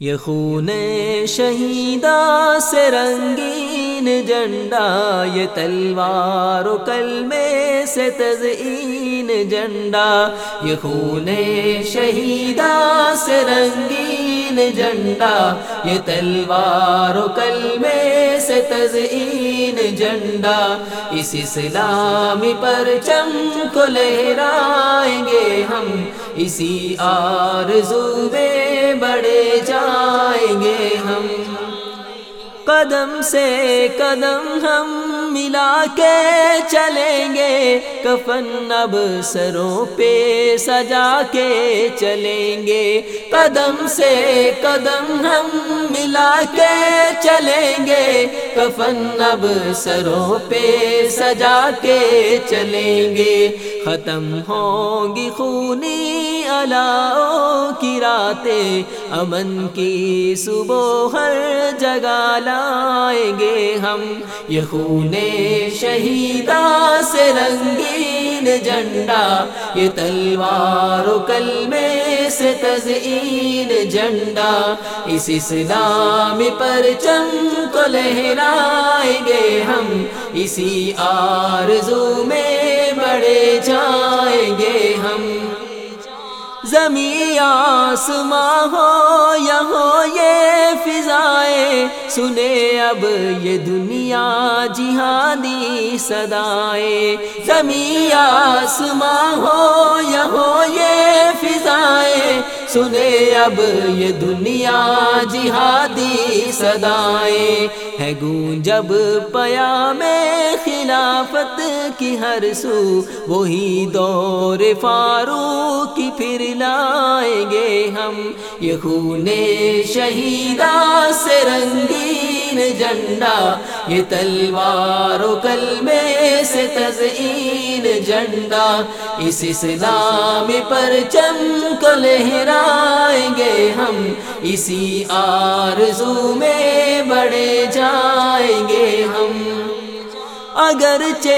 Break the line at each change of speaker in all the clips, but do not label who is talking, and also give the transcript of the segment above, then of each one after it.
یہ خون شہیدہ سے رنگین جنڈا یہ تلوار و کلمے سے تزئین جنڈا یہ خون شہیدہ سے رنگین جنڈا یہ تلوار و کلمے سے تزئین جنڈا اس اسلامی پر چم کو لہرائیں گے ہم اسی آرزو میں بڑے جائیں گے ہم۔ قدم سے قدم ہم ملا کے چلیں گے۔ کفن اب سروں پہ سجا کے چلیں گے۔ قدم سے قدم ہم ملا کے چلیں گے۔ کفن اب سروں پہ سجا کے چلیں گے۔ ختم ہوں گی خونی الاؤ کی راتیں۔ امن کی صبح ہر جگہ لائیں گے ہم۔ یہ خون شہیدہ سے رنگین جنڈا یہ تلوار و کلمے سے تزئین جنڈا اس اسلام پر چم کو جائیں گے ہم، اسی آرزو میں بڑے جائیں گے ہم۔ زمین آسماں ہو یا ہو یہ فضائیں سنے اب یہ دنیا جہادی صدائیں زمین آسماں ہو یا ہو یہ فضائیں سنے اب یہ دنیا جہادی صدائیں ہے گون جب پیا میں خلافت کی ہر سو، وہی دور فاروق کی پھر لائیں گے ہم۔ یہ خون شہیدہ سے رنگین جنڈا یہ تلوار و کلمے سے تزئین جنڈا اس اسلام پر چم کو لہرائیں گے ہم، اسی آرزو میں بڑے جائیں گے ہم۔ اگرچہ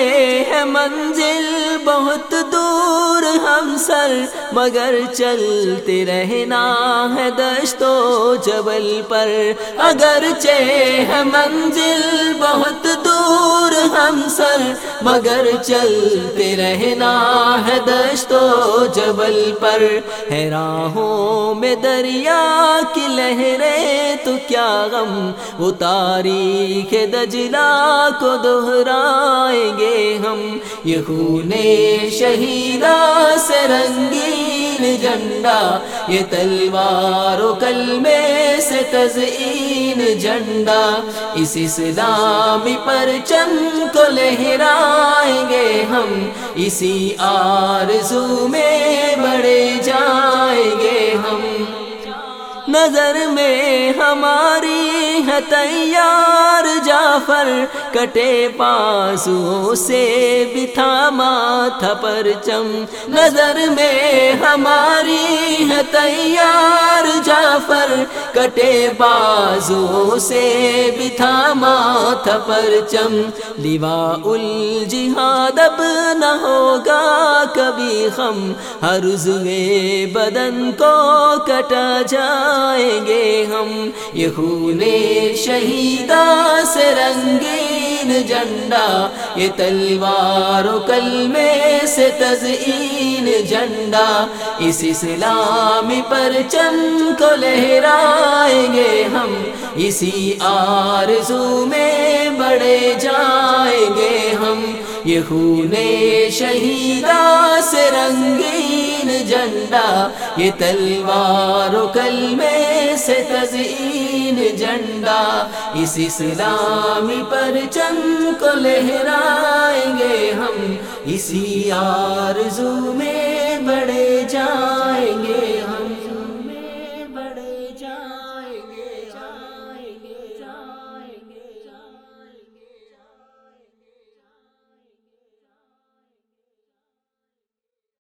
ہے منزل بہت دور ہم سر، مگر چلتے رہنا ہے دشت و جبل پر۔ اگرچہ ہے منزل بہت دور ہم سر، مگر چلتے رہنا ہے دشت و جبل پر۔ ہے راہوں میں دریا کی لہریں، تو کیا غم، وہ تاریخ دجلا کو دوہرا آئیں گے ہم۔ یہ خون شہیدہ سے رنگین جنڈا یہ تلوار و کلمے سے تزئین جنڈا اس اسلامی پر چم کو لہرائیں گے ہم، اسی آرزو میں بڑے جائیں گے ہم۔ نظر میں ہماری ہے تیار جعفر کٹے پاسوں سے بتھاما تھا پرچم نظر میں ہماری ہے تیار جعفر کٹے بازو سے بتھاما تھا پرچم لیوا الجہاد اب نہ ہوگا کبھی ہم ہر عزوے بدن کو کٹا جائیں گے ہم۔ یہ خون شہیدہ سے رنگین جنڈا یہ تلوار و کلمے سے تزئین جنڈا اس اسلامی پرچم کو لہرائیں گے ہم۔ اسی آرزو میں بڑے جائیں یہ خون شہیدہ سے رنگین جنڈا یہ تلوار و کلمے سے تزئین جنڈا اس اسلامی پرچم کو لہرائیں گے ہم، اسی آرزو میں بڑے جان۔